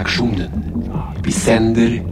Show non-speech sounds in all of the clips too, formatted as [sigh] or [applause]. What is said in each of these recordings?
Sammetsredaktionen. Vi sänder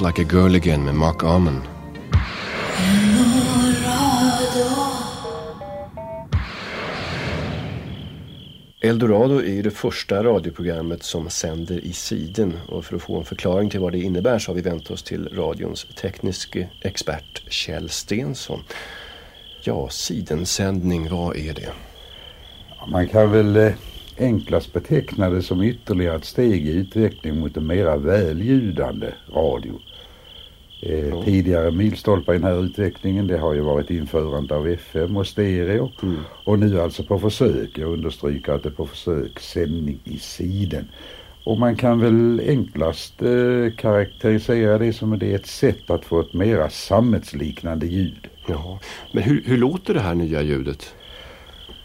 just like a girl again med Mark Arman. Eldorado är ju det första radioprogrammet som sänder i siden och för att få en förklaring till vad det innebär så har vi vänt oss till radions tekniske expert Kjell Stensson. Ja, sidensändning, vad är det? Man kan väl eh, enklast beteckna det som ytterligare ett steg i utveckling mot en mera väljudande radio. Eh, Tidigare milstolpar i den här utvecklingen det har ju varit införandet av FM och stereo. Och nu alltså på försök, jag understryker att det är på försök, sändning i siden. Och man kan väl enklast eh, karaktärisera det som att det är ett sätt att få ett mera sammetsliknande ljud Ja. Men hur, hur låter det här nya ljudet?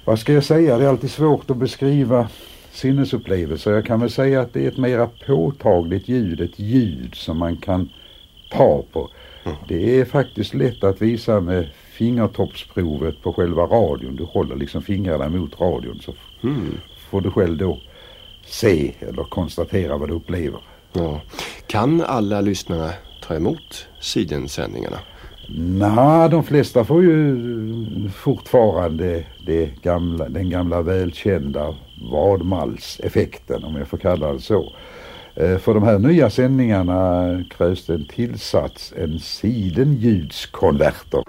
Vad ska jag säga? Det är alltid svårt att beskriva sinnesupplevelser. Jag kan väl säga att det är ett mera påtagligt ljud, ett ljud som man kan ta på. Det är faktiskt lätt att visa med fingertoppsprovet på själva radion. Du håller liksom fingrarna mot radion så Mm. får du själv då se eller konstatera vad du upplever. Ja. Kan alla lyssnare ta emot sidensändningarna? Nej, de flesta får ju fortfarande det gamla, den gamla välkända vadmalseffekten om jag får kalla det så. Eh, för de här nya sändningarna krävs det en tillsats, en sidenljudskonverter.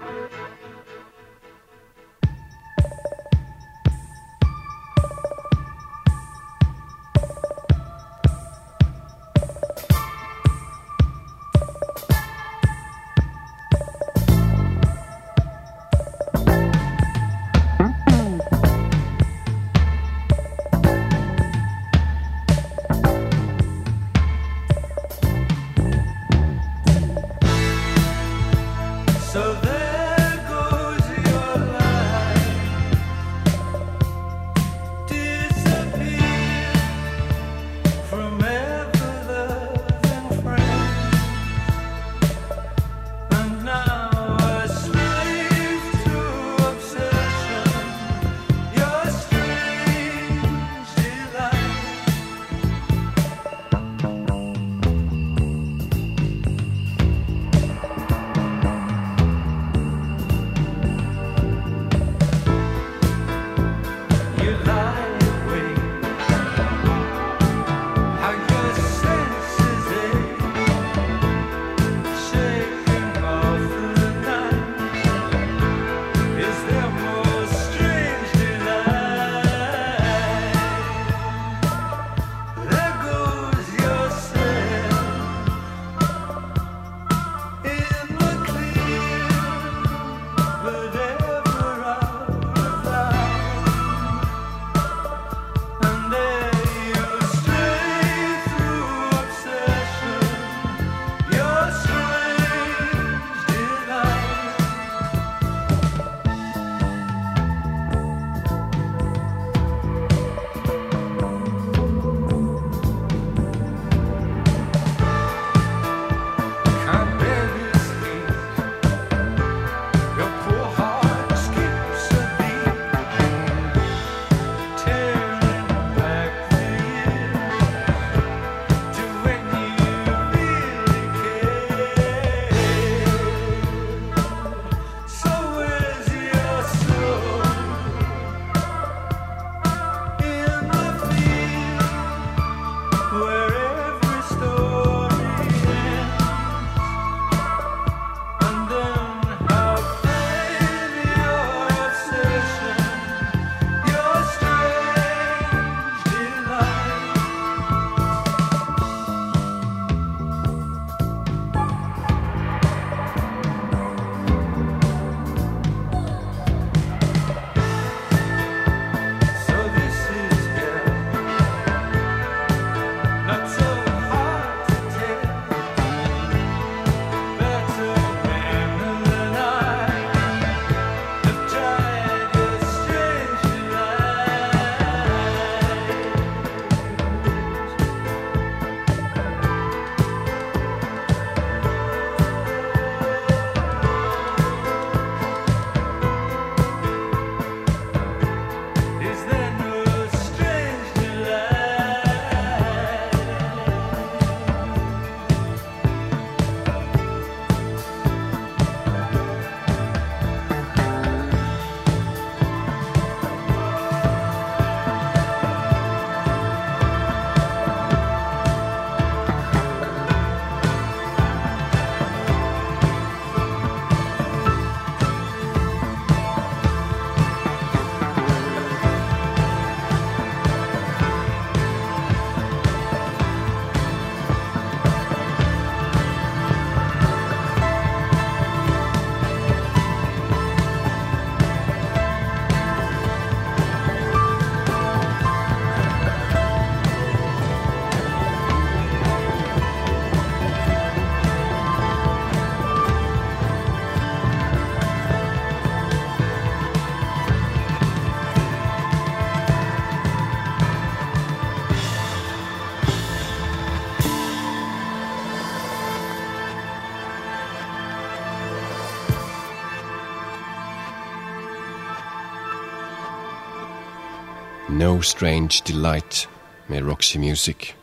No Strange Delight med Roxy Music.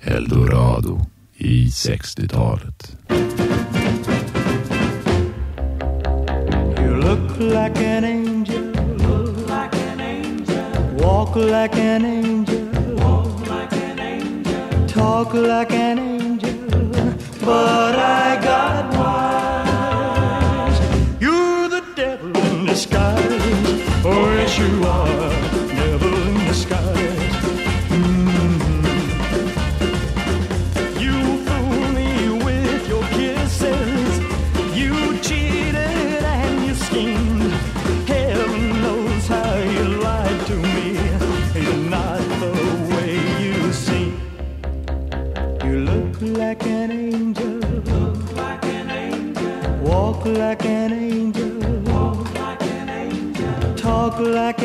Eldorado i 60-talet. You look like an angel. Look like an angel. Walk like an angel. Walk like an angel. Talk like an angel. But look like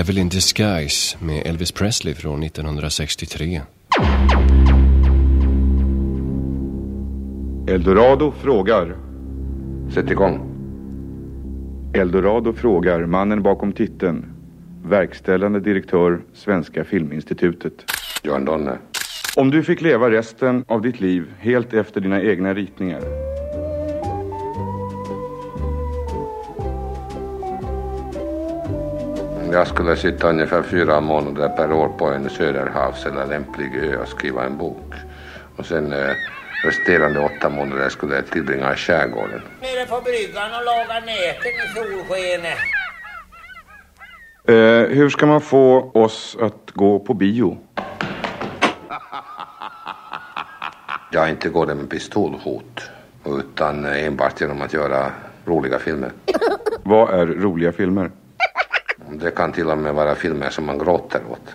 Devil in Disguise med Elvis Presley från 1963. Eldorado frågar. Sätt igång. Eldorado frågar mannen bakom titeln. Verkställande direktör Svenska Filminstitutet. Johan Donner. Om du fick leva resten av ditt liv helt efter dina egna ritningar. Jag skulle sitta ungefär fyra månader per år på en söderhavs eller lämplig ö och skriva en bok. Och sen eh, resterande åtta månader skulle jag tillbringa i skärgården. Nere på bryggan och laga näten i solskenet. Eh, hur ska man få oss att gå på bio? [laughs] Jag inte går det med pistolhot utan enbart genom att göra roliga filmer. Vad är roliga filmer? Det kan till och med vara filmer som man gråter åt.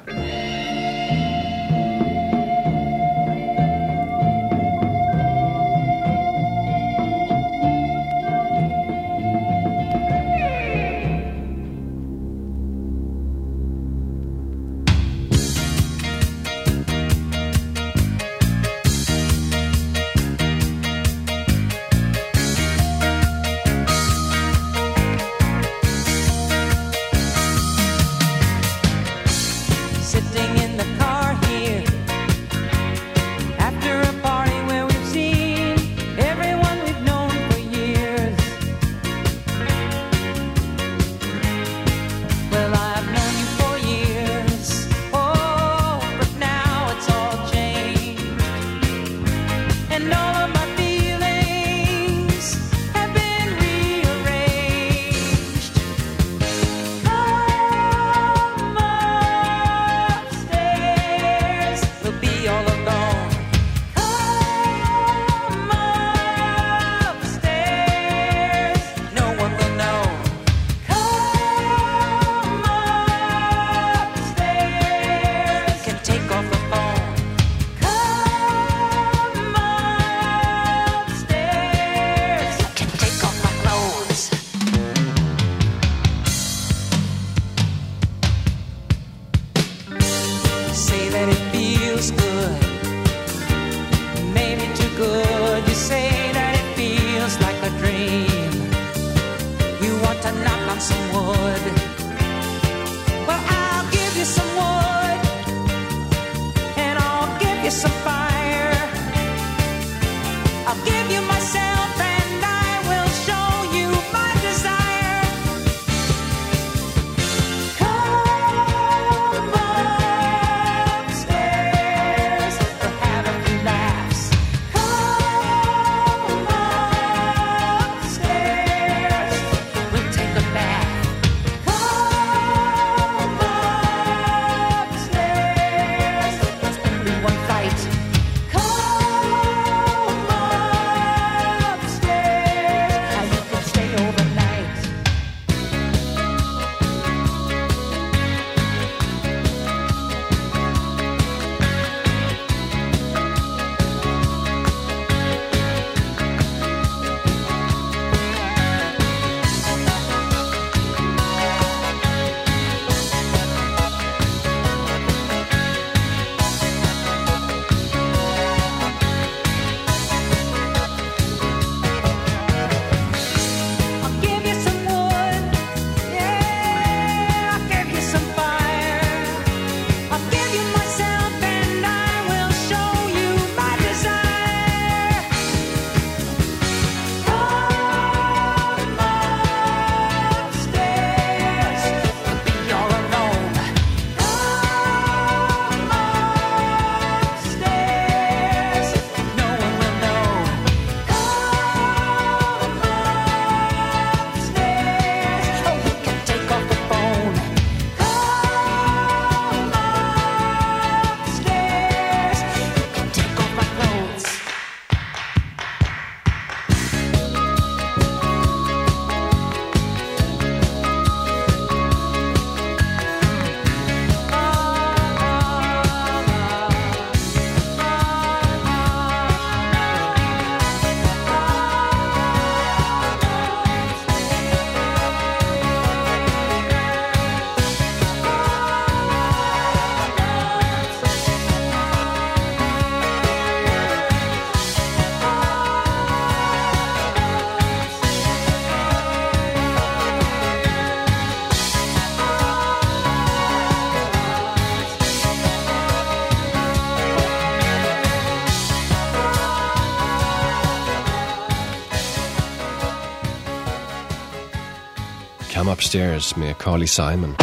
Upstairs med Carly Simon.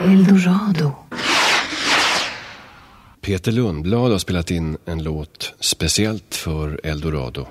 Eldorado. Peter Lundblad har spelat in en låt speciellt för Eldorado.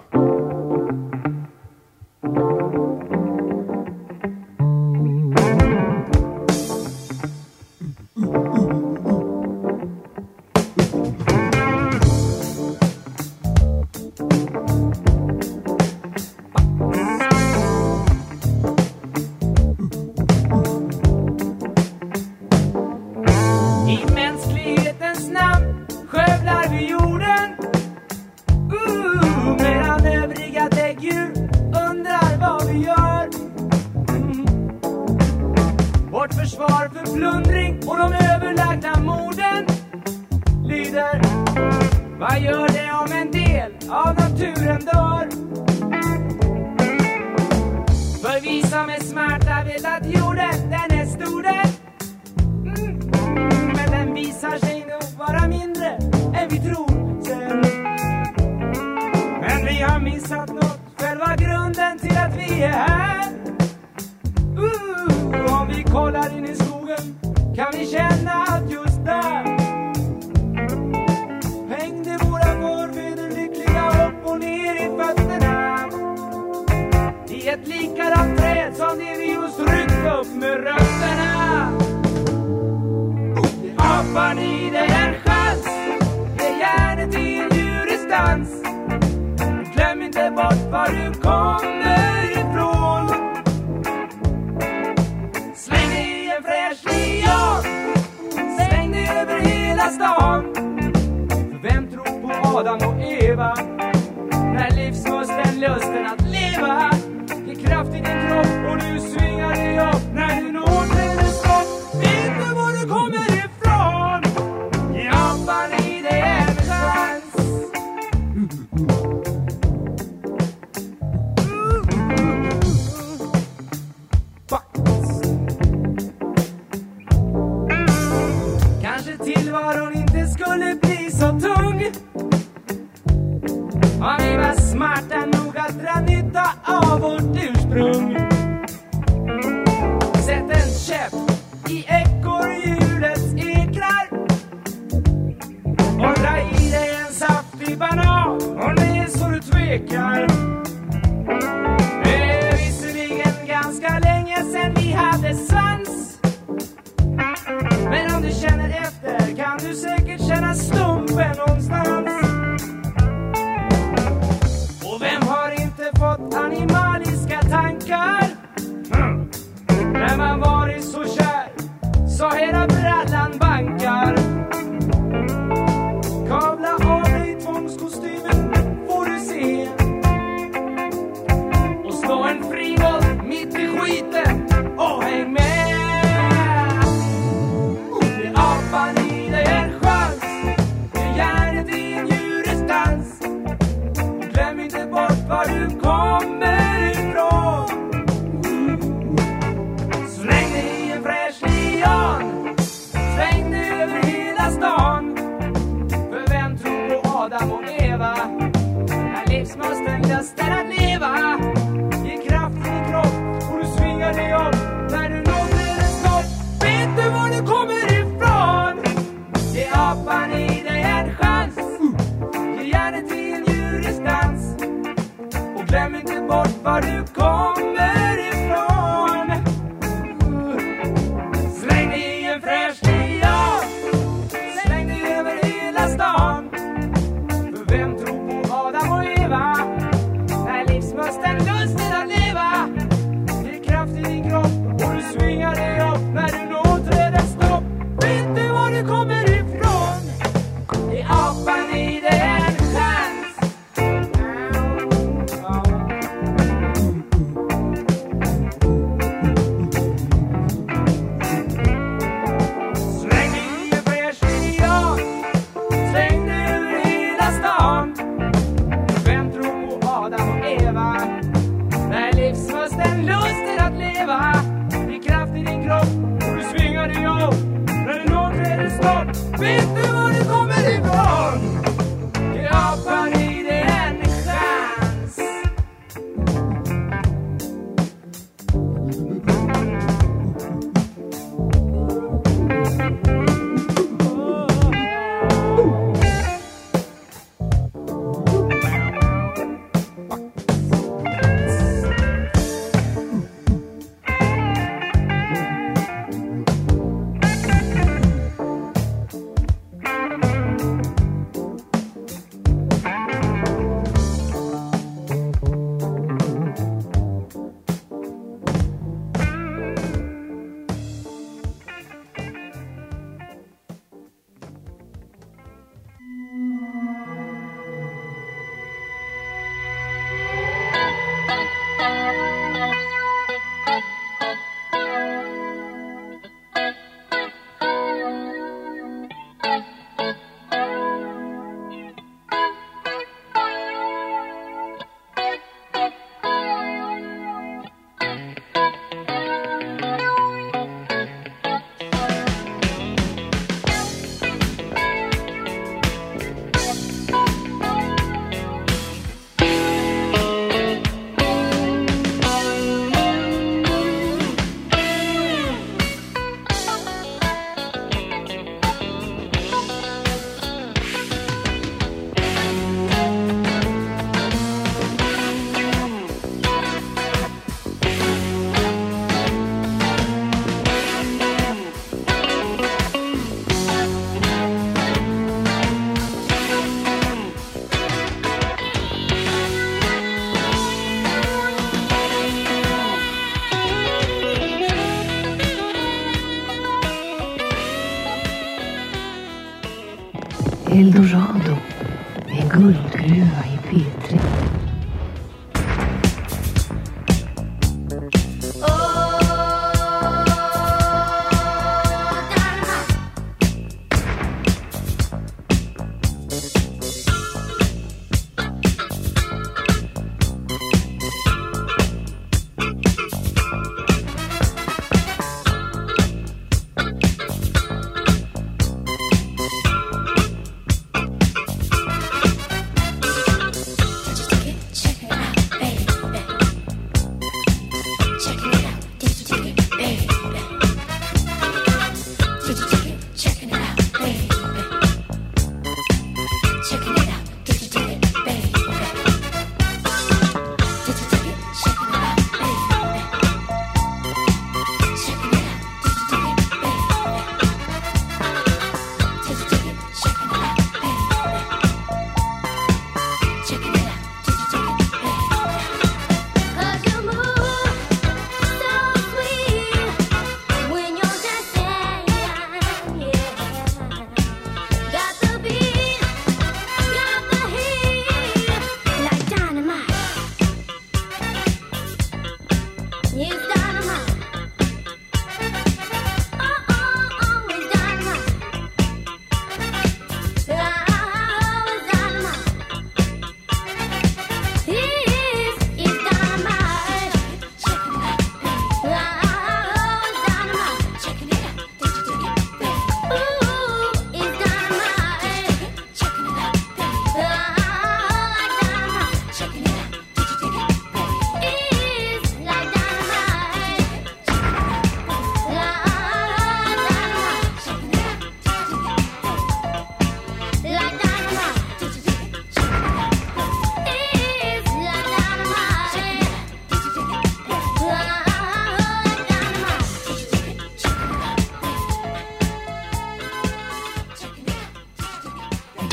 glöm inte bort var du kommer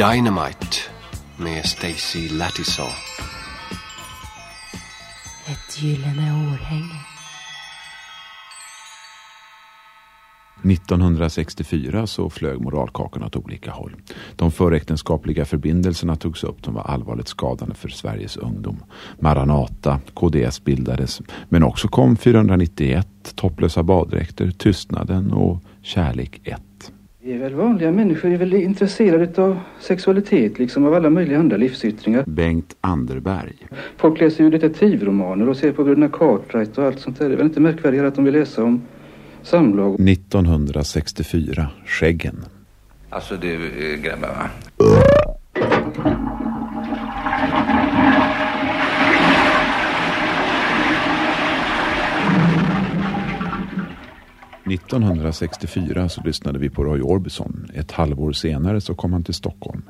Dynamite med Stacy Lattisaw. Ett gyllene århänge. 1964 så flög moralkakorna åt olika håll. De föräktenskapliga förbindelserna togs upp. De var allvarligt skadande för Sveriges ungdom. Maranata, KDS bildades. Men också kom 491, Topplösa baddräkter, Tystnaden och Kärlek 1. Väl vanliga människor, är väl intresserade av sexualitet liksom av alla möjliga andra livsyttringar. Bengt Anderberg. Folk läser ju detektivromaner och ser på Bröderna Cartwright och allt sånt där. Det är väl inte märkvärdigare att de vill läsa om samlag. 1964, Skäggen. Alltså du eh, grabbar va? 1964 så lyssnade vi på Roy Orbison. Ett halvår senare så kom han till Stockholm.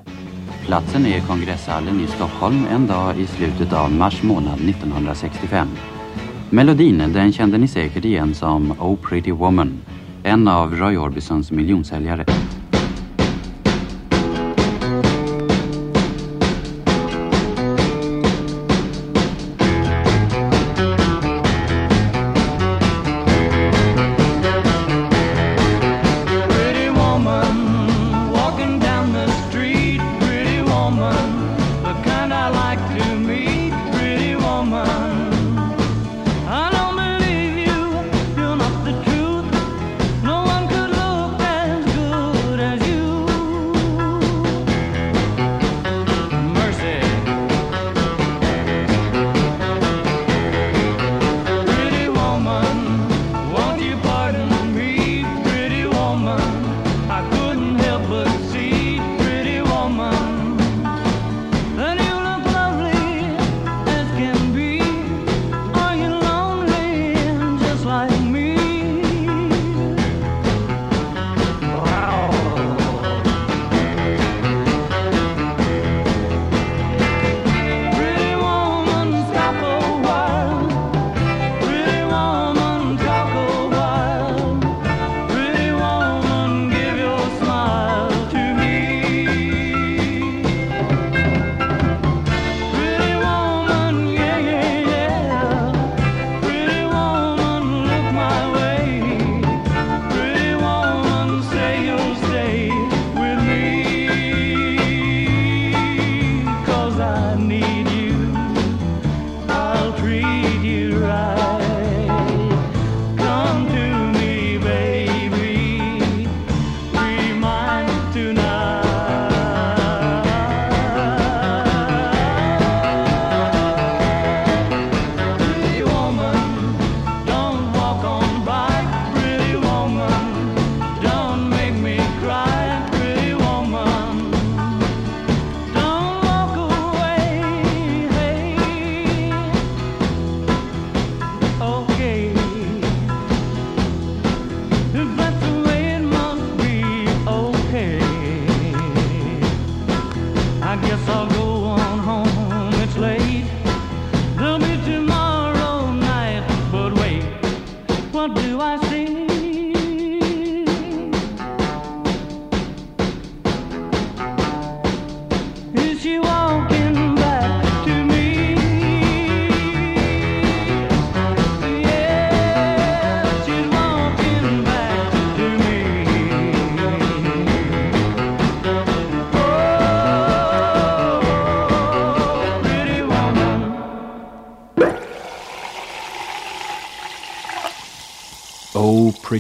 Platsen är kongresshallen i Stockholm en dag i slutet av mars månad 1965. Melodin den kände ni säkert igen som Oh Pretty Woman, en av Roy Orbisons miljonsäljare.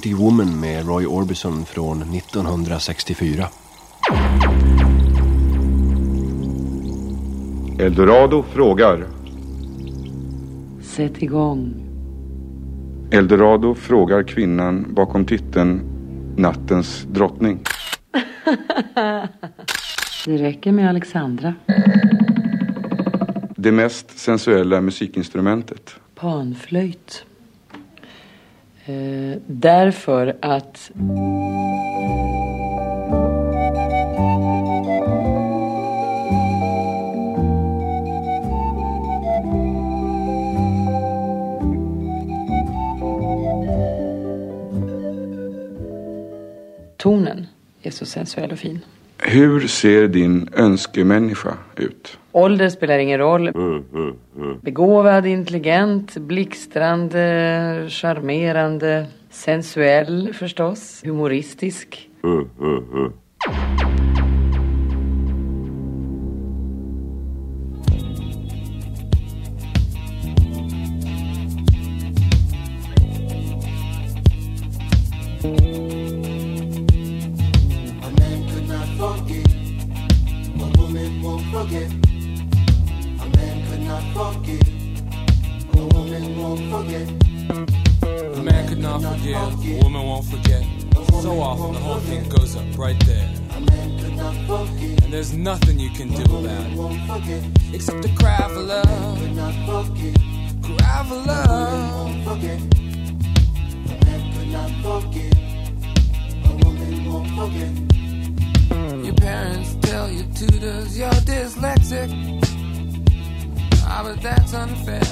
Pretty Woman med Roy Orbison från 1964. Eldorado frågar. Sätt igång. Eldorado frågar kvinnan bakom titeln Nattens drottning. [laughs] Det räcker med Alexandra. Det mest sensuella musikinstrumentet. Panflöjt. Därför att tonen är så sensuell och fin. Hur ser din önskemänniska ut? Ålder spelar ingen roll. Begåvad, intelligent, blixtrande, charmerande, sensuell förstås, humoristisk. A man could not forget. A woman won't forget. Man could not forget. A woman won't forget. A man could not forget, a woman won't forget. So often the whole thing goes up right there. And there's nothing you can do about it. Except to cry for love. Cry for love. Forgive. Forgive. Your parents tell your tutors you're dyslexic. Ah, but that's unfair.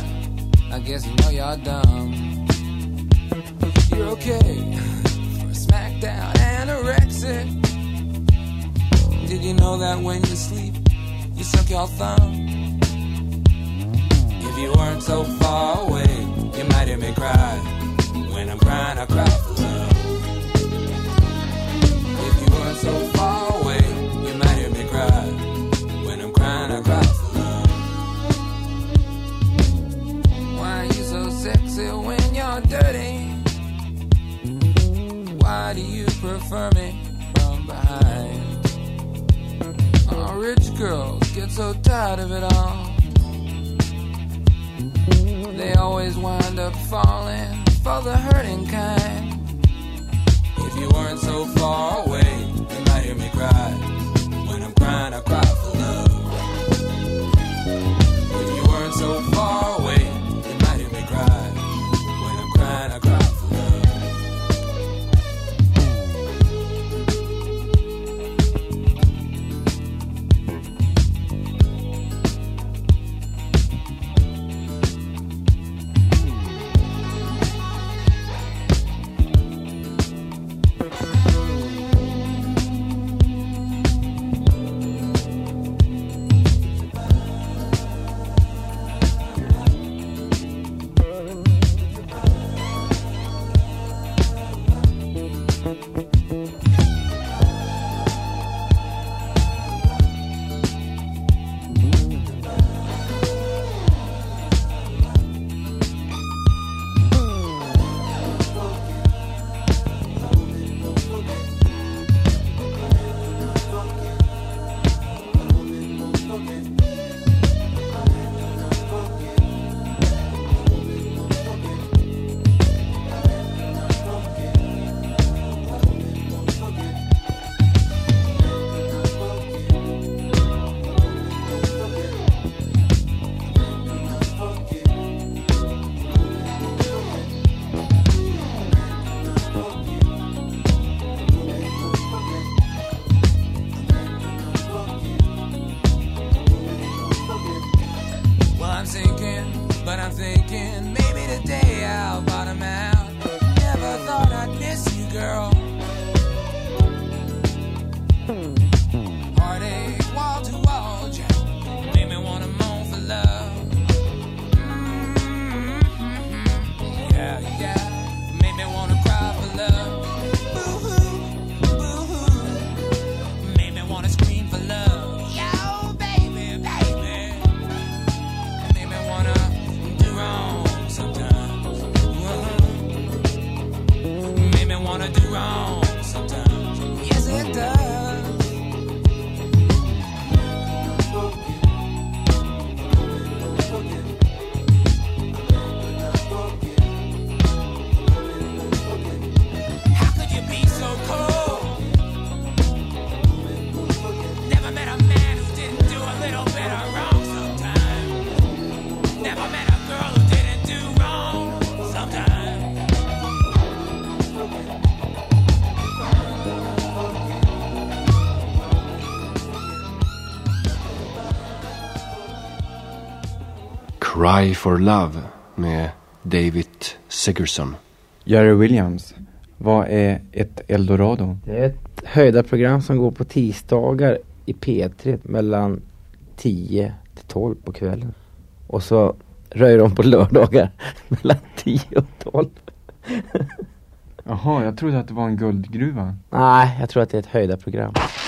I guess you know you're dumb. You're okay for a smackdown anorexic. Did you know that when you sleep, you suck your thumb? If you weren't so far away, you might hear me cry. When I'm crying, I cry me from behind? Oh, rich girls get so tired of it all. They always wind up falling for the hurting kind. If you weren't so far away, you might hear me cry. When I'm crying, I cry Cry for Love med David Sigurdsson. Jerry Williams, vad är ett eldorado? Det är ett höjdarprogram som går på tisdagar i P3 mellan 10 till 12 på kvällen. Och så röjer de på lördagar [laughs] mellan 10 och 12. Jaha, jag trodde att det var en guldgruva. Nej, jag tror att det är ett höjdarprogram. change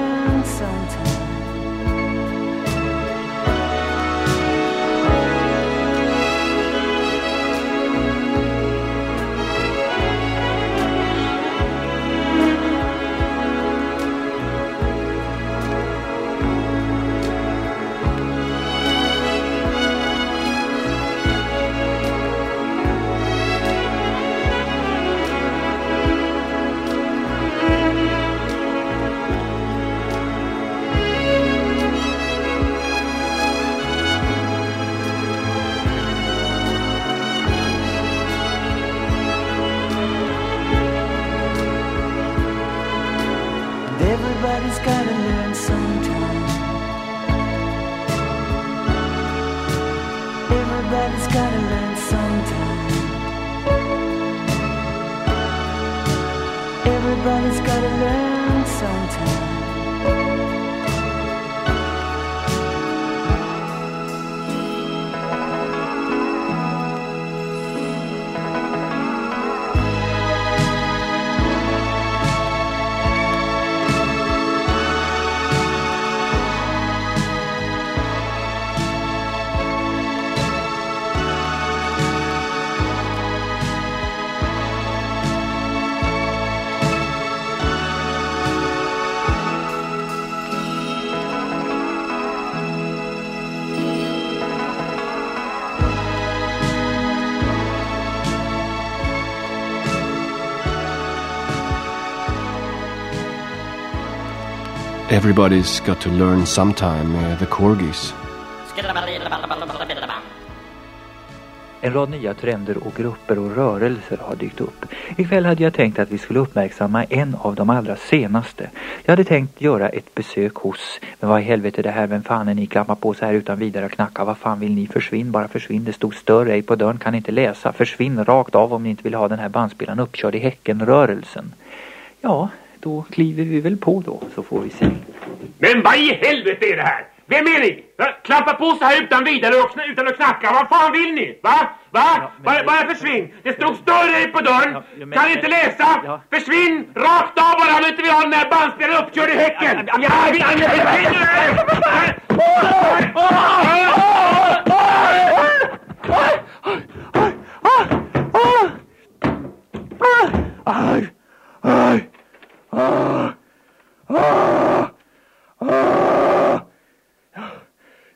Everybody's got to learn sometime med The Corgis. En rad nya trender och grupper och rörelser har dykt upp. Ikväll hade jag tänkt att vi skulle uppmärksamma en av de allra senaste. Jag hade tänkt göra ett besök hos, men vad i helvete det här, vem fan är ni klappar på så här utan vidare och knacka, vad fan vill ni, försvinn, bara försvinn, det stod stör ej på dörren, kan inte läsa, försvinn rakt av om ni inte vill ha den här bandspelaren uppkörd i häcken-rörelsen. Ja, då kliver vi väl på då, så får vi se. Men vad i helvete är det här? Vem är ni? Klappa på så här utan vidare och utan att knacka. Vad fan vill ni? Va? Va? bara, bara försvinn. Det stod större på dörren. kan inte läsa. Försvinn rakt av bara om inte vill ha den här bandspelaren uppkörd i häcken. Ja, vi- försvinn Aj! Aj! Ah! Ah! Ah!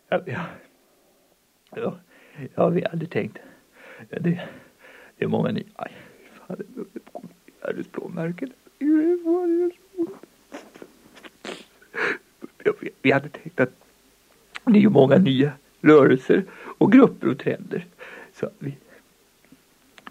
Ja, ja. Ja, ja, vi hade tänkt. Ja, det, det är många ni... Aj, fan, det är världens blåmärken. Ja, vi- Vi hade tänkt att det är ju många nya rörelser och grupper och trender. Så vi,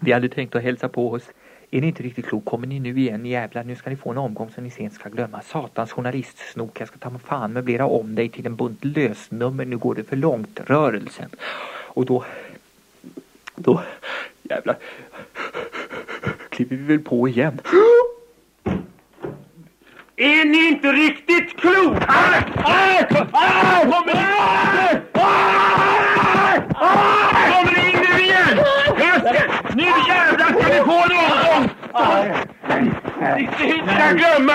vi hade tänkt att hälsa på oss. Är ni inte riktigt klok? Kommer ni nu igen jävlar? Nu ska ni få en omgång som ni sen ska glömma. Satans journalistsnok. Jag ska ta mig fan möblera om dig till en bunt lösnummer. Nu går det för långt. Rörelsen. Och då... Då... Jävlar. Kliver vi väl på igen. Är ni inte riktigt kloka? Ah! Ah! Kommer ni Ah! Ah! Kommer ni in nu igen? Just det! Nu jävlar ska vi få någon! Inte ska glömma!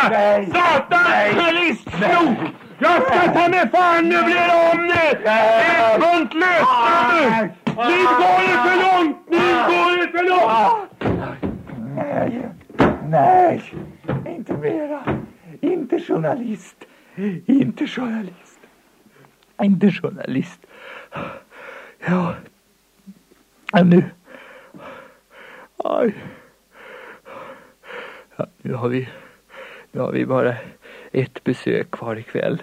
Satans journalistsnok! Jag ska ta mig fan nu blir det om det! En bunt lösnummer! Nu går det för långt! Nu går det för långt! Nej, nej, inte mera. Inte journalist. Inte journalist. Inte journalist. Ja. ja nu. Aj. Nu har vi, nu har vi bara ett besök kvar ikväll.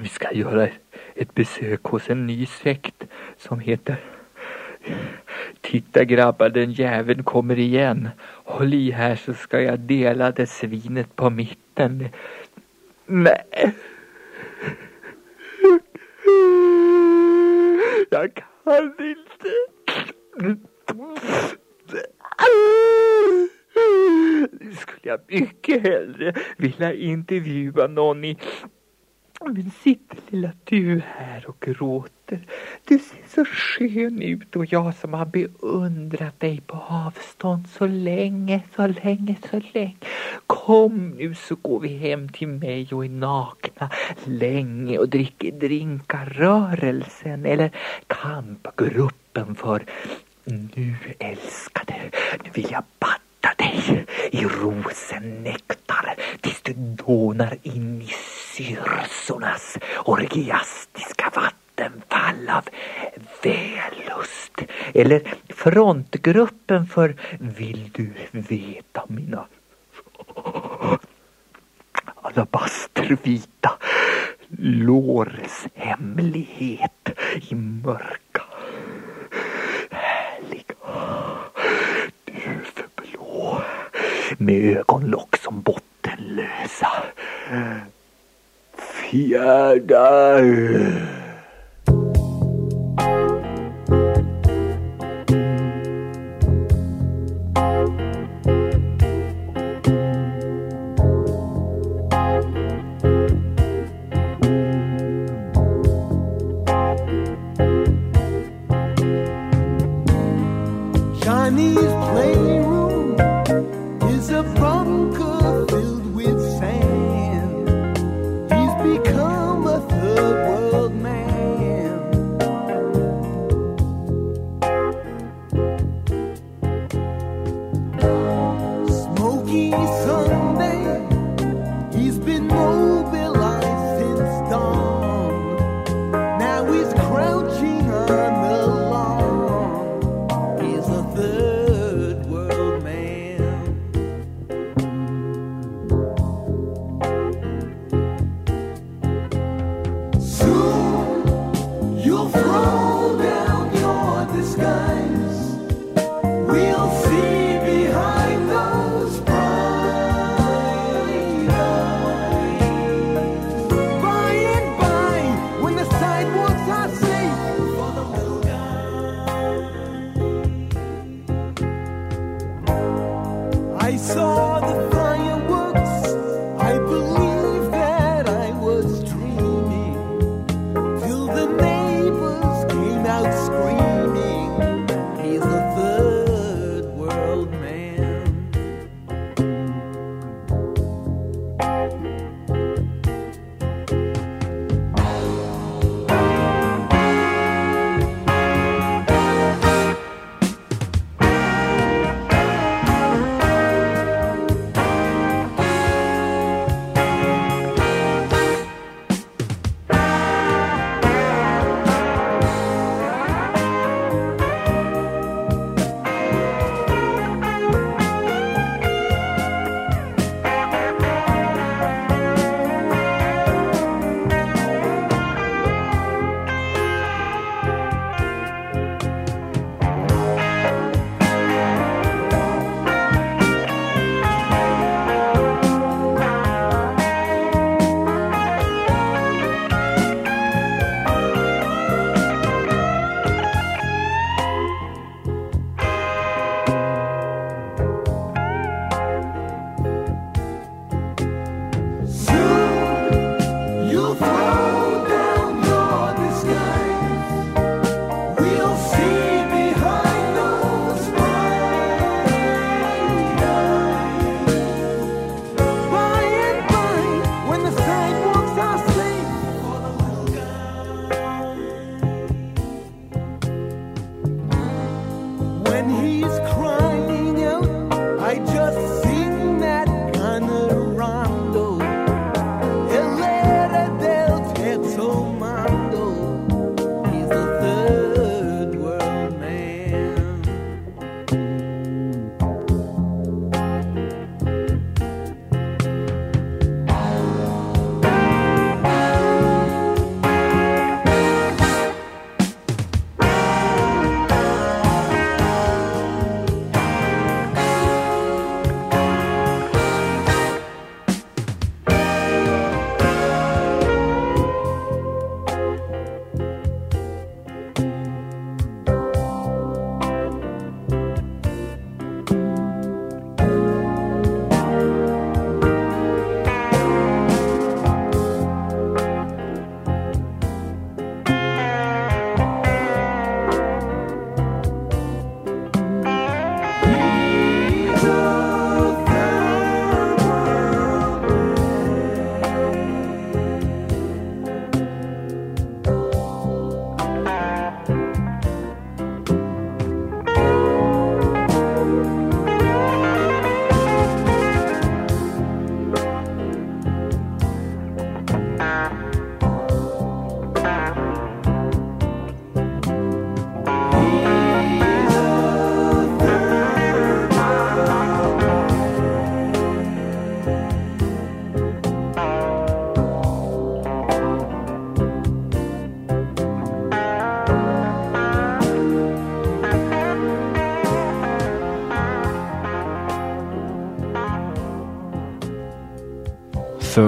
Vi ska göra ett besök hos en ny sekt som heter Titta grabbar, den jäveln kommer igen. Håll i här så ska jag dela det svinet på mitten. Nej. Jag kan inte. Nu skulle jag mycket hellre vilja intervjua någon i men sitter lilla du här och gråter. Du ser så skön ut och jag som har beundrat dig på avstånd så länge, så länge, så länge. Kom nu så går vi hem till mig och är nakna länge och dricker drinkar rörelsen eller kampgruppen för nu älskade, nu vill jag batta dig i rosennektar tills du dånar in i syrsornas orgiastiska vattenfall av vällust. Eller frontgruppen för Vill du veta mina alabastervita lårs hemlighet i mörka med ögonlock som bottenlösa fjärdar.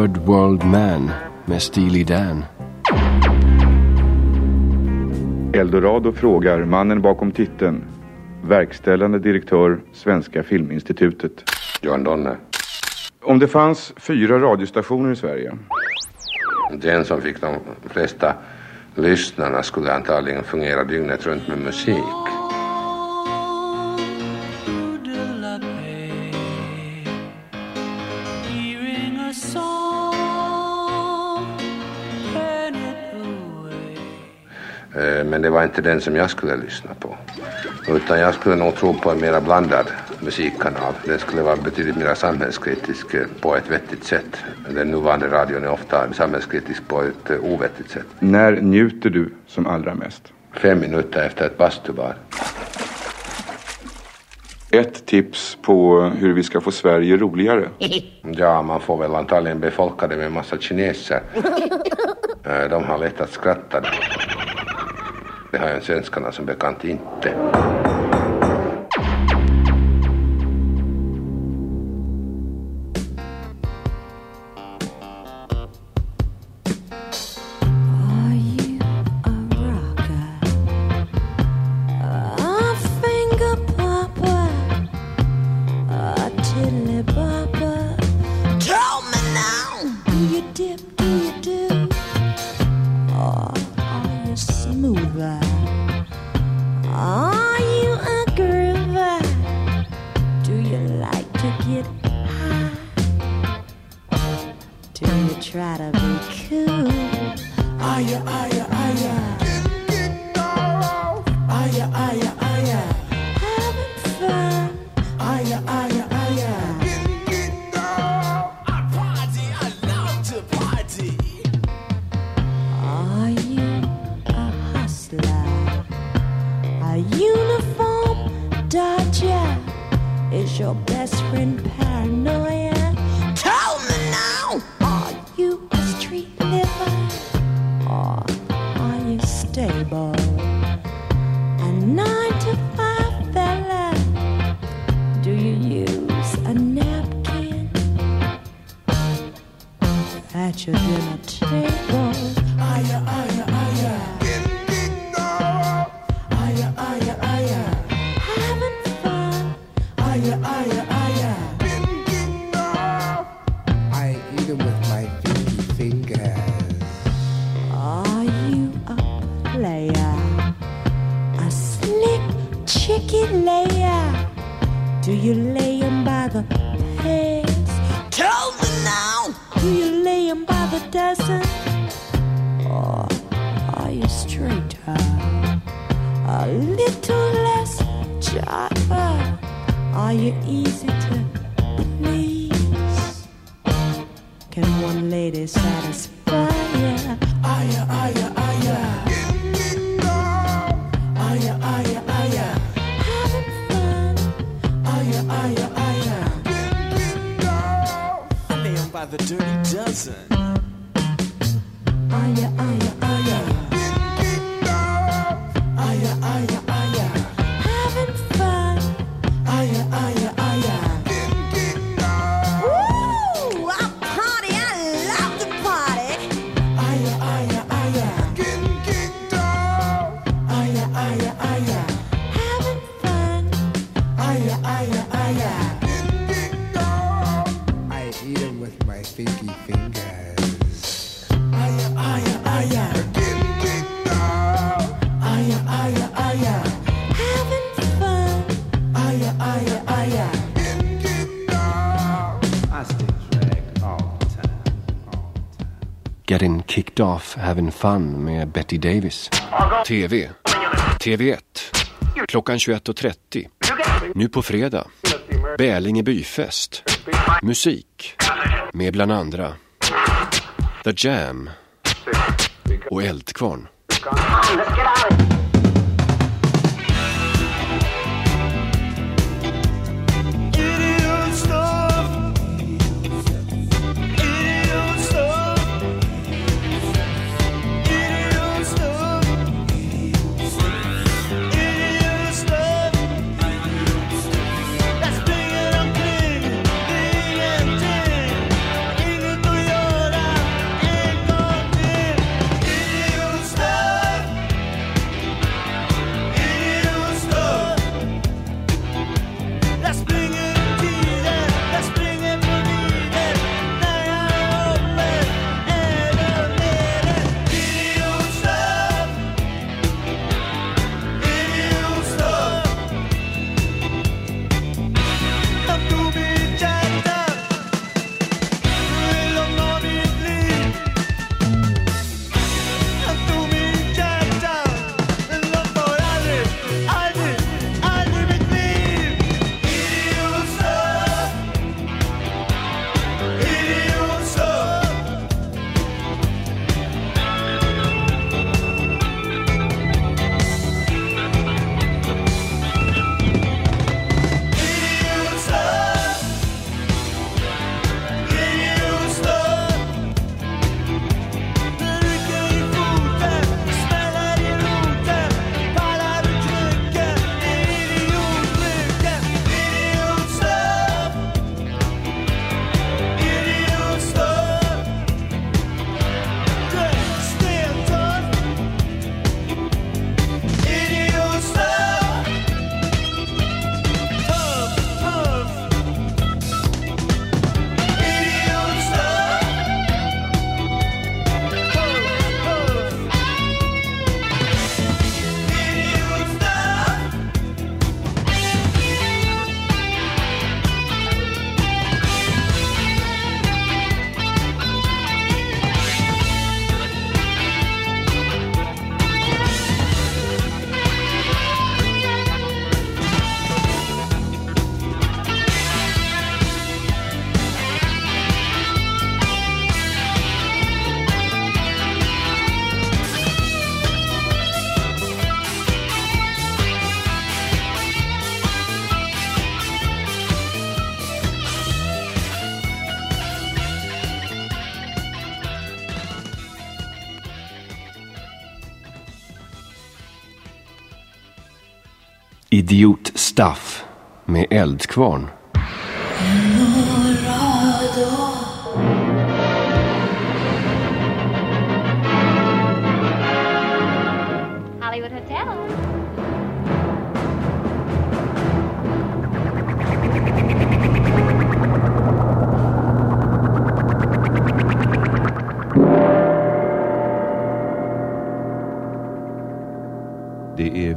Third World Man med Steely Dan. Eldorado frågar mannen bakom titeln. Verkställande direktör Svenska Filminstitutet. Johan Donner. Om det fanns fyra radiostationer i Sverige. Den som fick de flesta lyssnarna skulle antagligen fungera dygnet runt med musik. Var inte den som jag skulle lyssna på. Utan jag skulle nog tro på en mera blandad musikkanal. Den skulle vara betydligt mer samhällskritisk eh, på ett vettigt sätt. Den nuvarande radion är ofta samhällskritisk på ett eh, ovettigt sätt. När njuter du som allra mest? Fem minuter efter ett bastubad. Ett tips på hur vi ska få Sverige roligare. [laughs] Ja, man får väl antagligen befolka det med en massa kineser. [laughs] Eh, De har lätt att skratta. Det har ju svenskarna som bekant inte. little less java. Are you easy to please? Can one lady satisfy ya? Are ya, are ya. Having fun. By the dirty dozen. Are ya, are? Off having fun med Betty Davis. TV. TV1. Klockan 21.30. Nu på fredag. Bälinge byfest. Musik. Med bland andra The Jam och Eldkvarn. Idiot Stuff med Eldkvarn.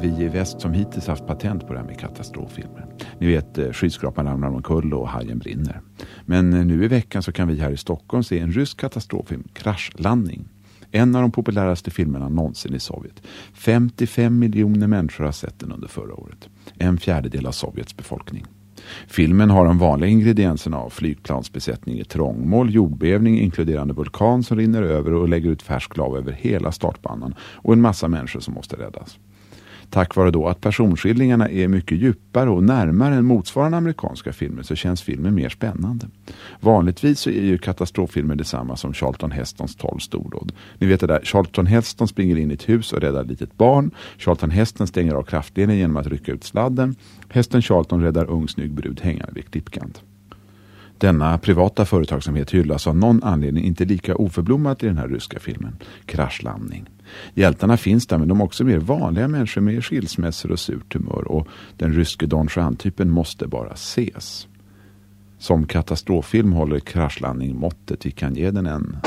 Vi i väst som hittills haft patent på det här med katastroffilmer. Ni vet eh, skyskrapan ramlar omkull och hajen brinner. Men eh, nu i veckan så kan vi här i Stockholm se en rysk katastroffilm, Kraschlandning. En av de populäraste filmerna någonsin i Sovjet. 55 miljoner människor har sett den under förra året. En fjärdedel av Sovjets befolkning. Filmen har de vanliga ingredienserna av flygplansbesättning i trångmål, jordbävning inkluderande vulkan som rinner över och lägger ut färsk lav över hela startbanan och en massa människor som måste räddas. Tack vare då att personskildringarna är mycket djupare och närmare än motsvarande amerikanska filmer så känns filmen mer spännande. Vanligtvis så är ju katastroffilmer detsamma som Charlton Hestons 12 stordåd. Ni vet det där, Charlton Heston springer in i ett hus och räddar ett litet barn. Charlton Heston stänger av kraftledningen genom att rycka ut sladden. Hästen Charlton räddar ung snygg brud hängande vid klippkant. Denna privata företagsamhet hyllas av någon anledning inte lika oförblommat i den här ryska filmen, Kraschlandning. Hjältarna finns där men de är också mer vanliga människor med skilsmässor och surt humör och den ryske Don Juan-typen måste bara ses. Som katastroffilm håller Kraschlandning måttet. Vi kan ge den en...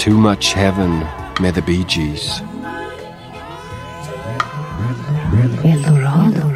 Too Much Heaven may The Bee Gees. Eldorado.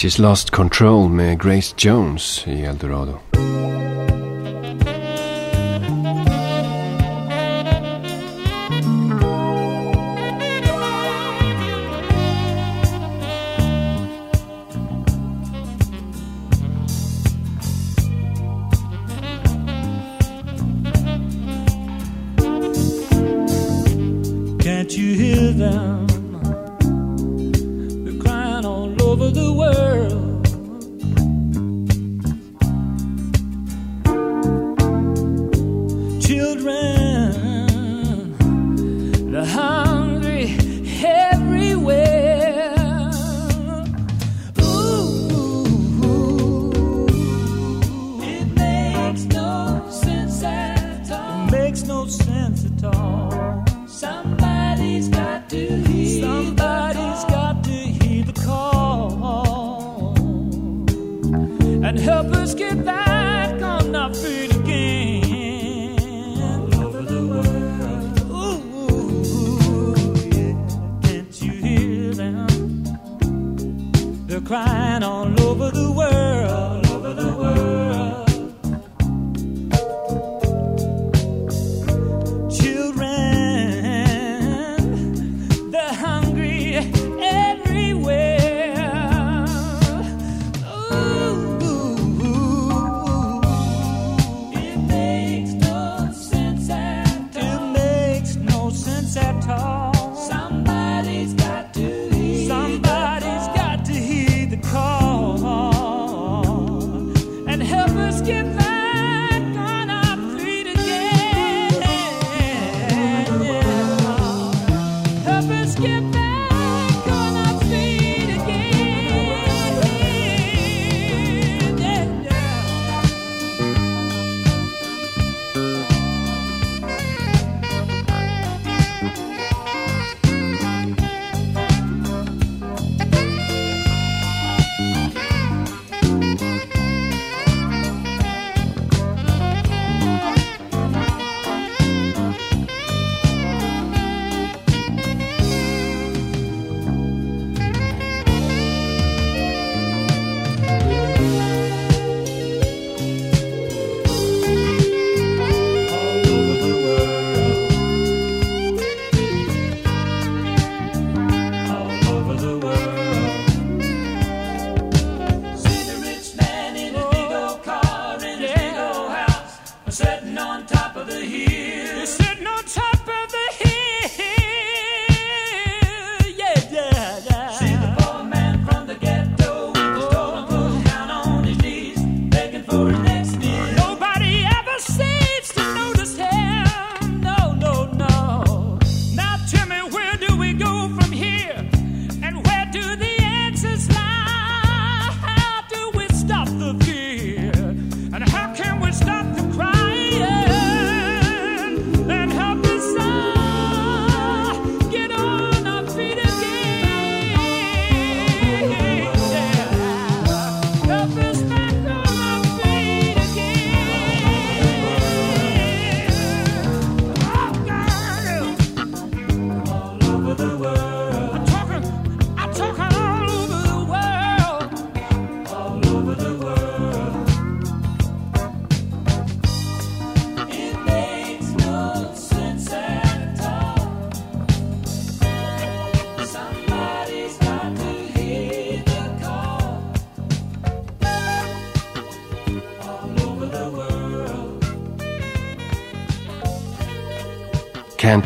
She's lost control med Grace Jones i Eldorado.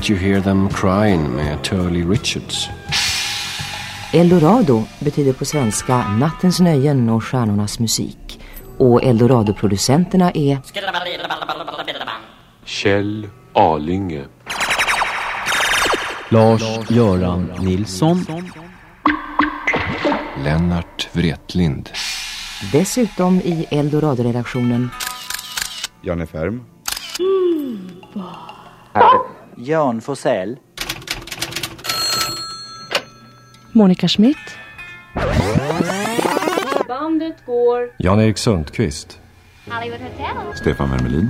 Can't You Hear Them Crying med Turley Richards. Eldorado betyder på svenska nattens nöjen och stjärnornas musik. Och Eldorado-producenterna är... Kjell Alinge. Lars-Göran Nilsson. Lennart Wretlind. Dessutom i Eldorado-redaktionen... Janne Färm. Mm. Jan Forsell. Monica Schmidt. Bandet går. Jan-Erik Sundqvist. Hollywood Hotel. Stefan Wermelin.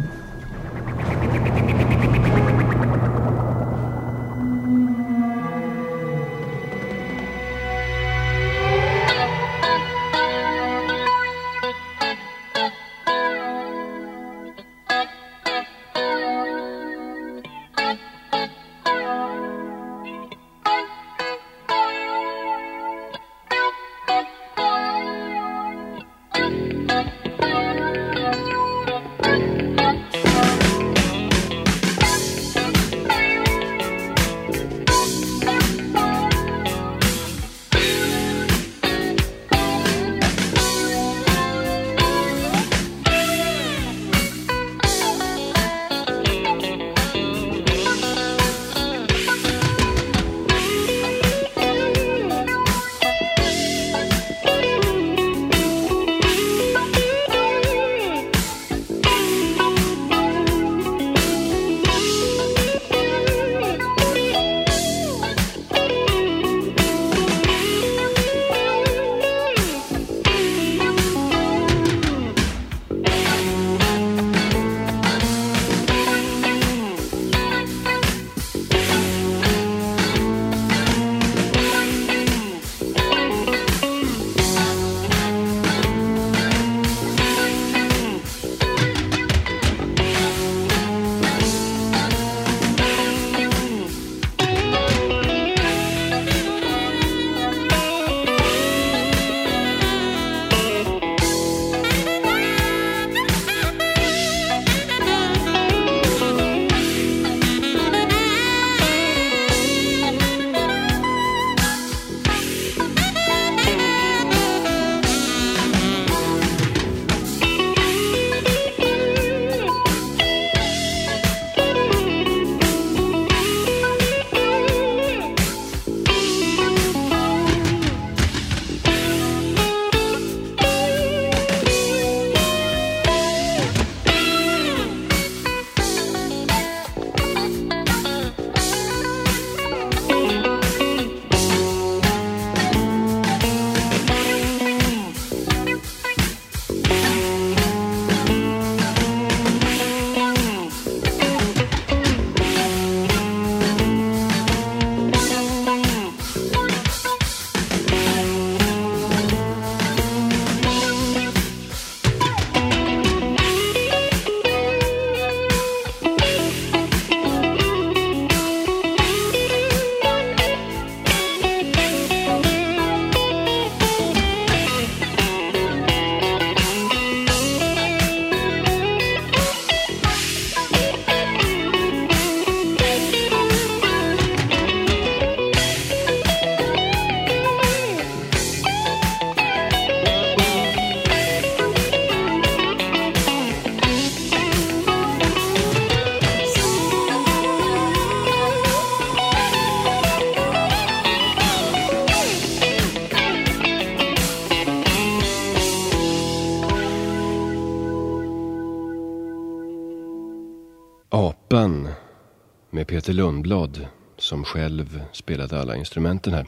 Peter Lundblad som själv spelade alla instrumenten här.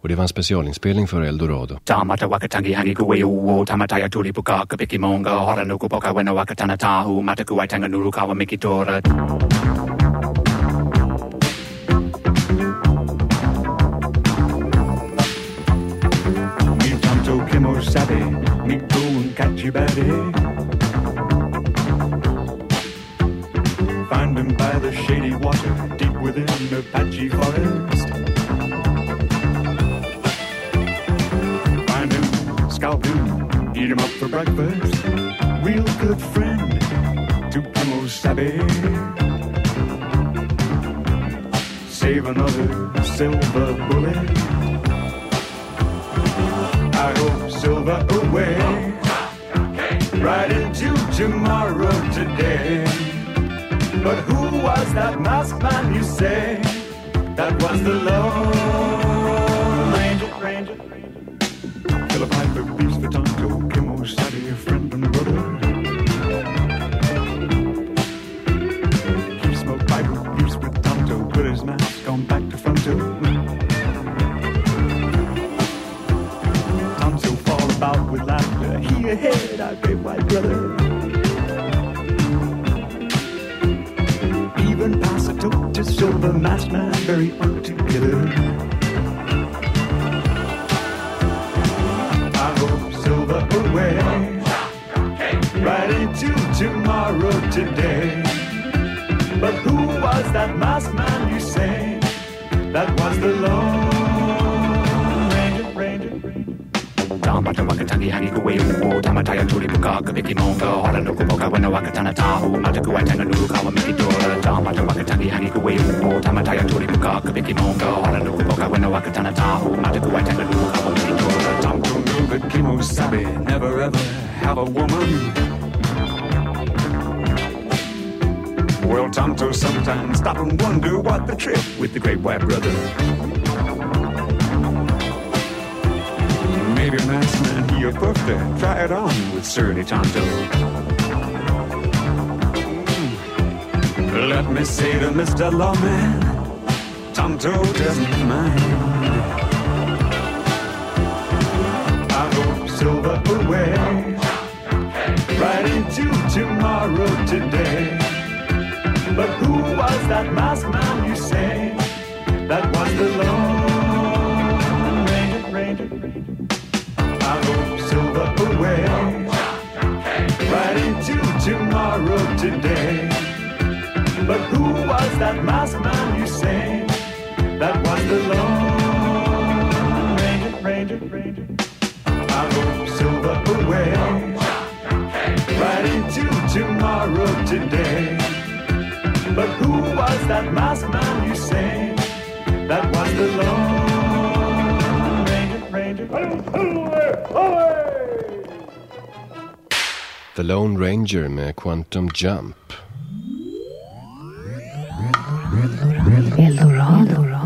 Och det var en specialinspelning för Eldorado. Tamata no tamataya turi buka kabiki mongo hara no kuboka wana wakatana tahu ataku tanga nuru kawa miki dora tama to wakataki hangi kuwe upo tamataya turi buka kabiki mongo hara no kuboka wana wakatana tahu ataku tanga nuru kawa miki dora tam tum tum kimo sabe never ever have a woman Well, Tonto sometimes stop and wonder what the trip with the great white brother. Maybe masked man he a birthday. Try it on with surly Tonto. Let me say to Mr. Lawman, Tonto doesn't mind. I hope silver away, right into tomorrow today. But who was that mask man you say? That was the Lone Ranger. Silver away, right into tomorrow today. But who was that masked man you say? That was the Lone Ranger, Ranger, Ranger. I hope silver away, right into tomorrow today. But who was that masked man you say? That was the Lone. The Lone Ranger med Quantum Jump. Eldorado.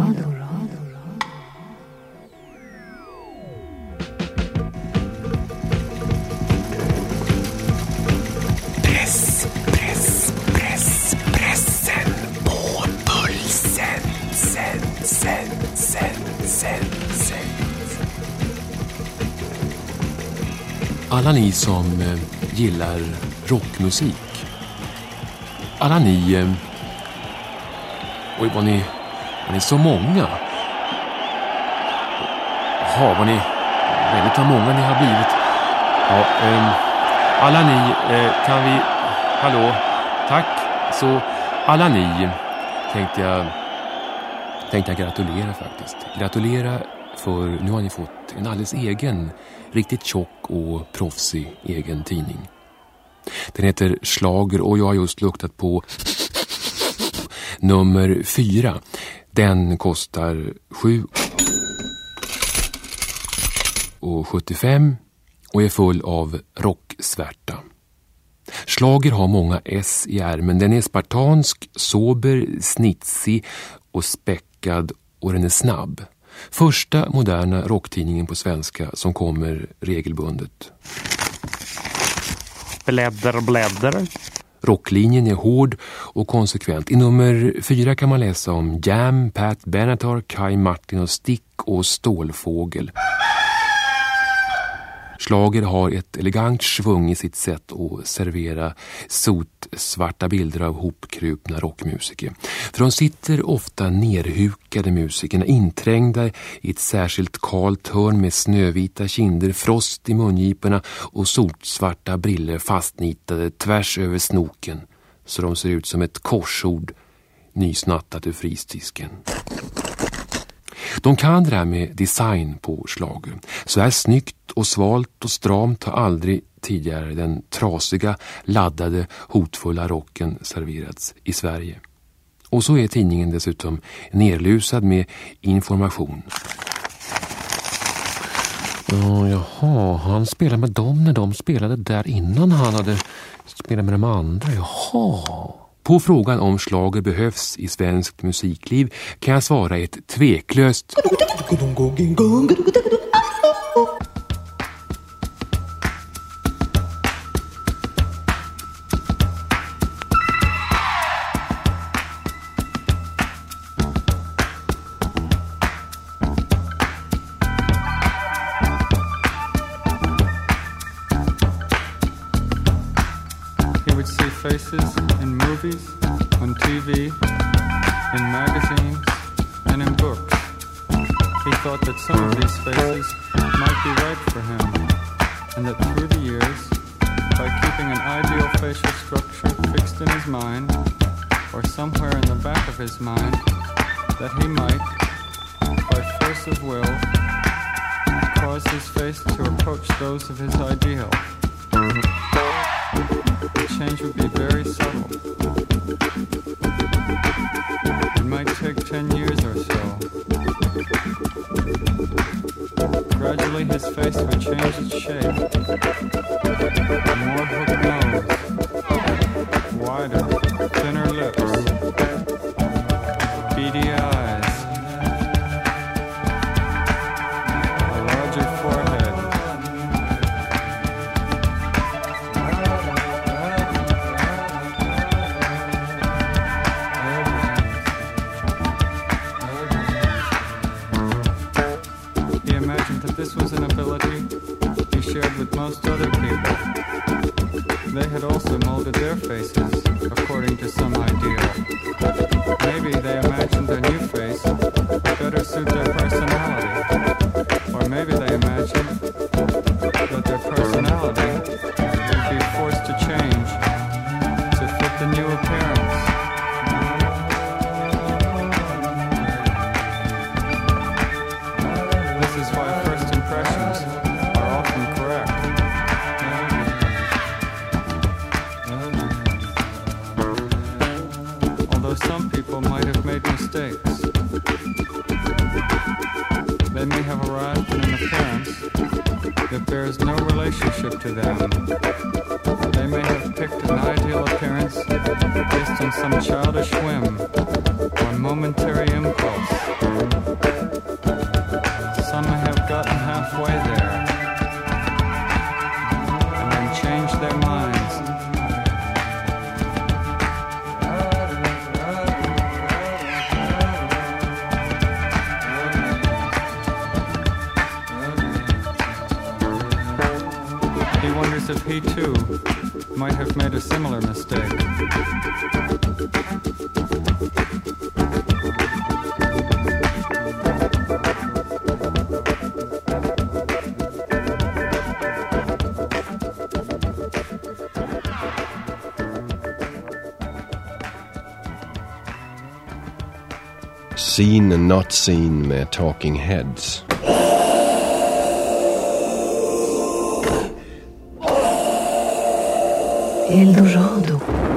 Alla ni som eh, gillar rockmusik. Alla ni... Eh, oj, var ni, var ni så många? Jaha, var ni... Väldigt vad många ni har blivit. Ja, um, alla ni, eh, kan vi... Hallå? Tack. Så, alla ni tänkte jag, tänkte jag gratulera faktiskt. Gratulera för nu har ni fått en alldeles egen, riktigt tjock och proffsig egen tidning. Den heter Slager och jag har just luktat på nummer fyra. Den kostar sju och 75 och är full av rocksvärta. Slager har många S i ärmen. Den är spartansk, sober, snitsig och späckad och den är snabb. Första moderna rocktidningen på svenska som kommer regelbundet. Blädder, blädder. Rocklinjen är hård och konsekvent. I nummer fyra kan man läsa om Jam, Pat Benatar, Kai Martin och Stick och Stålfågel. Schlager har ett elegant svung i sitt sätt att servera sotsvarta bilder av hopkrupna rockmusiker. För de sitter ofta nerhukade musikerna inträngda i ett särskilt kalt hörn med snövita kinder, frost i mungiporna och sotsvarta briller fastnitade tvärs över snoken så de ser ut som ett korsord nysnattat ur frysdisken. De kan det där med design på slagen. Så här snyggt och svalt och stramt har aldrig tidigare den trasiga, laddade, hotfulla rocken serverats i Sverige. Och så är tidningen dessutom nerlusad med information. Ja, jaha, han spelade med dem när de spelade där innan han hade spelat med de andra. Jaha. På frågan om slager behövs i svenskt musikliv kan jag svara ett tveklöst that some of these faces might be right for him, and that through the years, by keeping an ideal facial structure fixed in his mind, or somewhere in the back of his mind, that he might, by force of will, cause his face to approach those of his ideal. The change would be very subtle. It might take 10 years or so. Gradually, his face would change its shape. More hooked nose, wider, mistake. Seen and Not Seen med Talking Heads. Eldorado. Nasce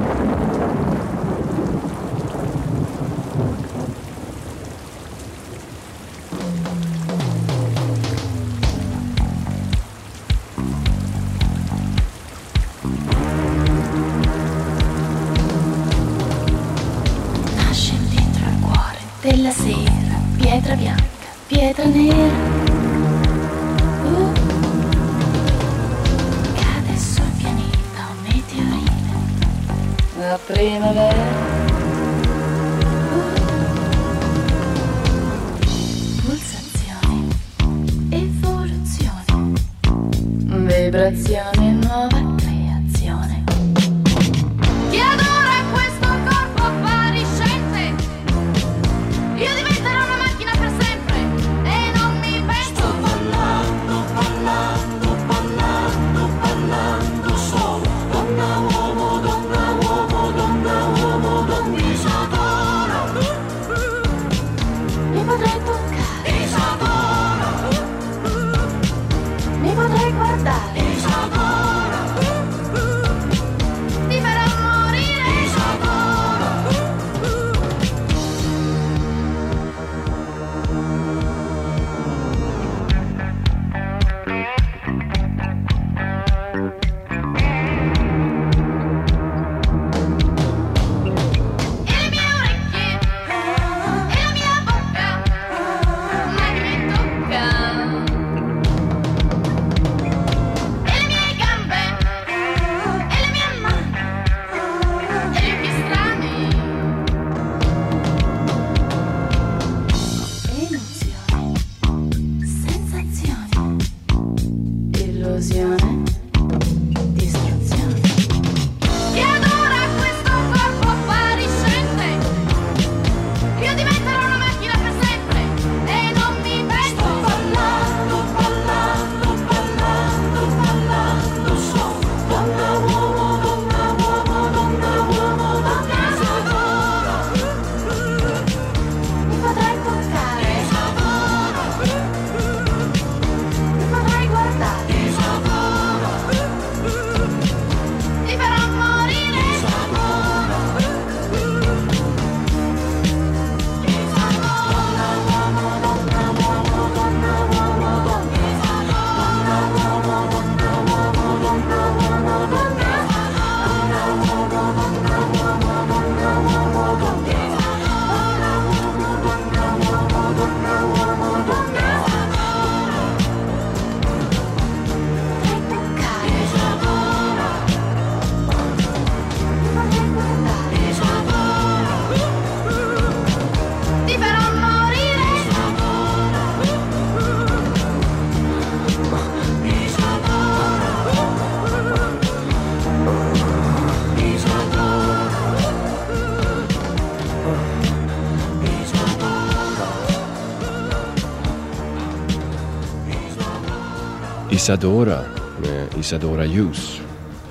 Isadora med Isadora Hughes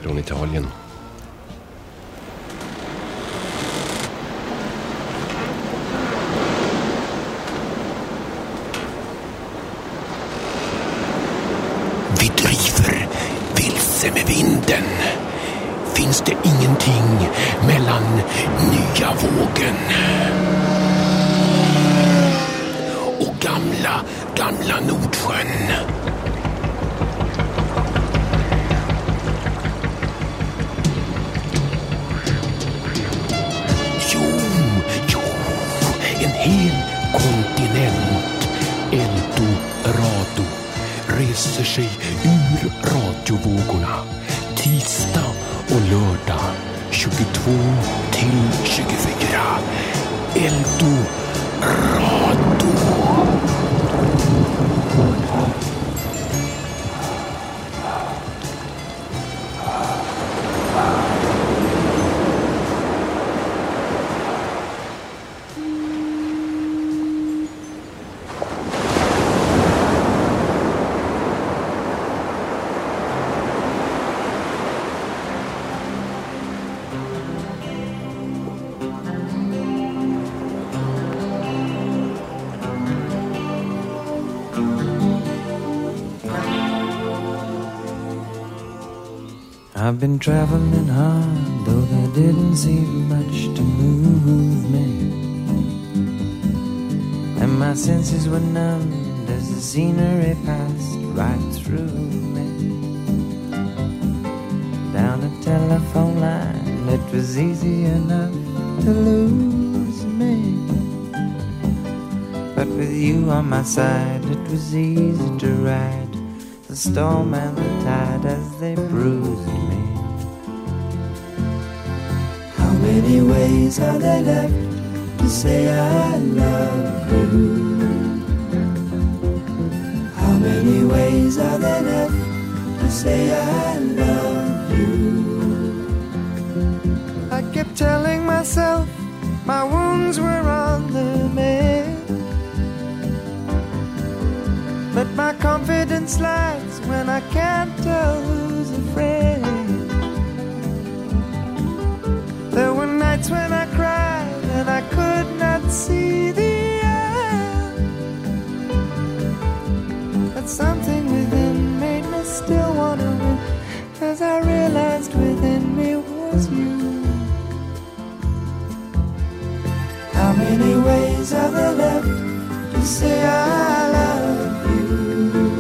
från Italien. I've been traveling hard, though there didn't seem much to move me. And my senses were numbed as the scenery passed right through me. Down a telephone line, it was easy enough to lose me. But with you on my side, it was easy to ride the storm and the tide as ways are there left to say I love you? How many ways are there left to say I love you? I kept telling myself my wounds were on the mend. But my confidence lies when I can't tell who's as I realized within me was you. How many ways are there left to say I love you?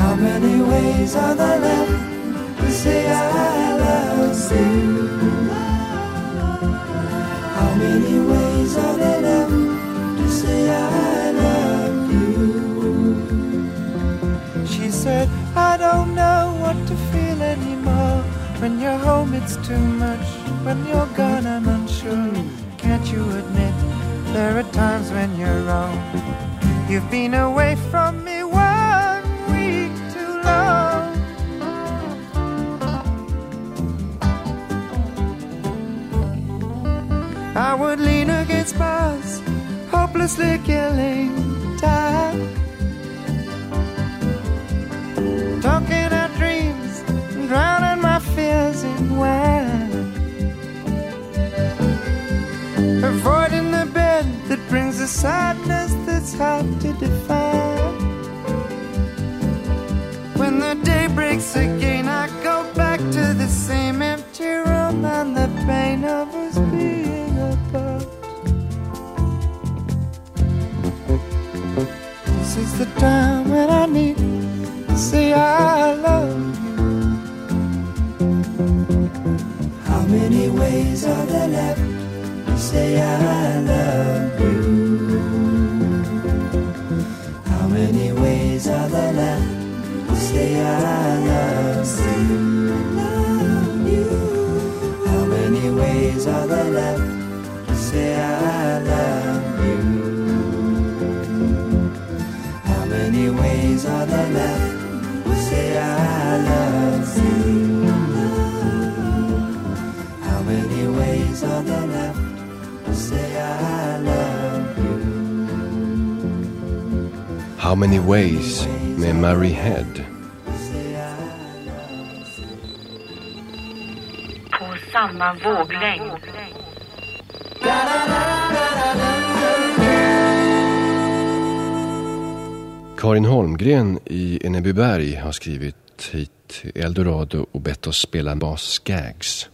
How many ways are there left to say I love you? How many ways what to feel anymore. When you're home, it's too much. When you're gone, I'm unsure. Can't you admit there are times when you're wrong? You've been away from me one week too long. I would lean against bars, hopelessly killing time. Talking a sadness that's hard to define. When the day breaks again, I go How many ways med Mary Head. På samma våglängd. Karin Holmgren i Enebyberg har skrivit hit Eldorado och bett oss spela Bas Skaggs.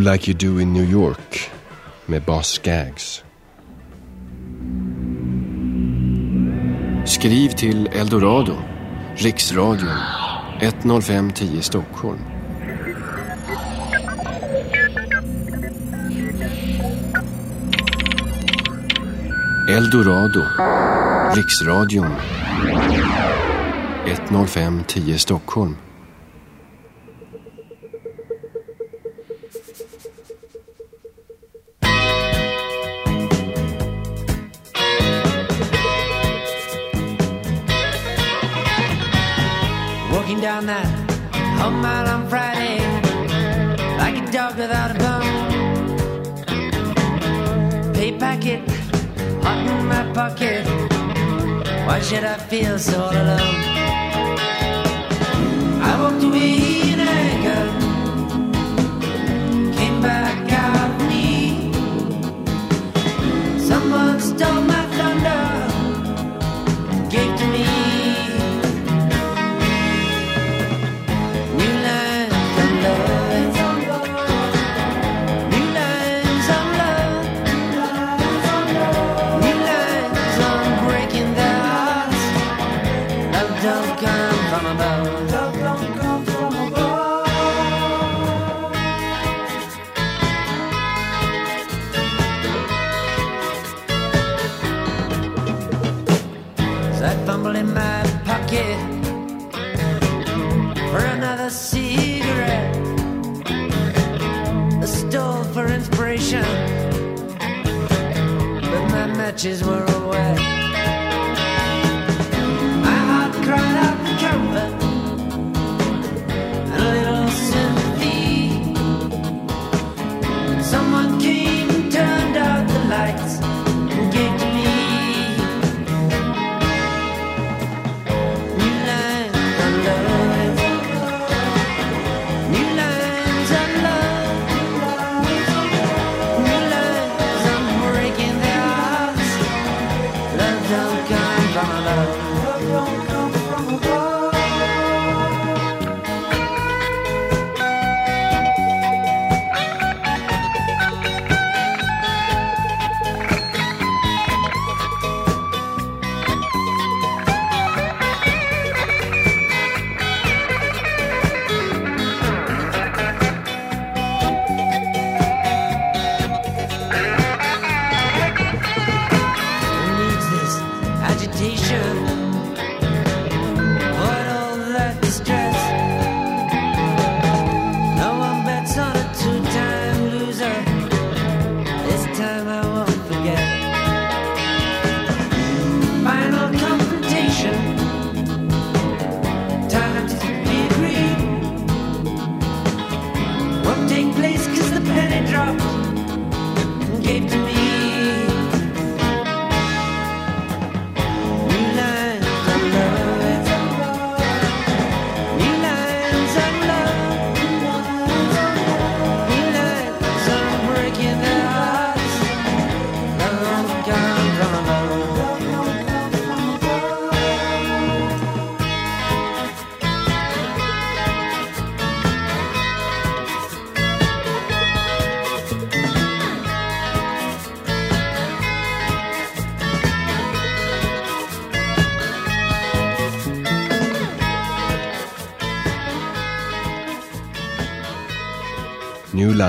Do Like You Do in New York med Boss Gags. Skriv till Eldorado, Riksradion, 10 Stockholm. Eldorado, Riksradion, 105 10 Stockholm.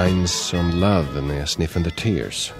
lines on love när jag the tears.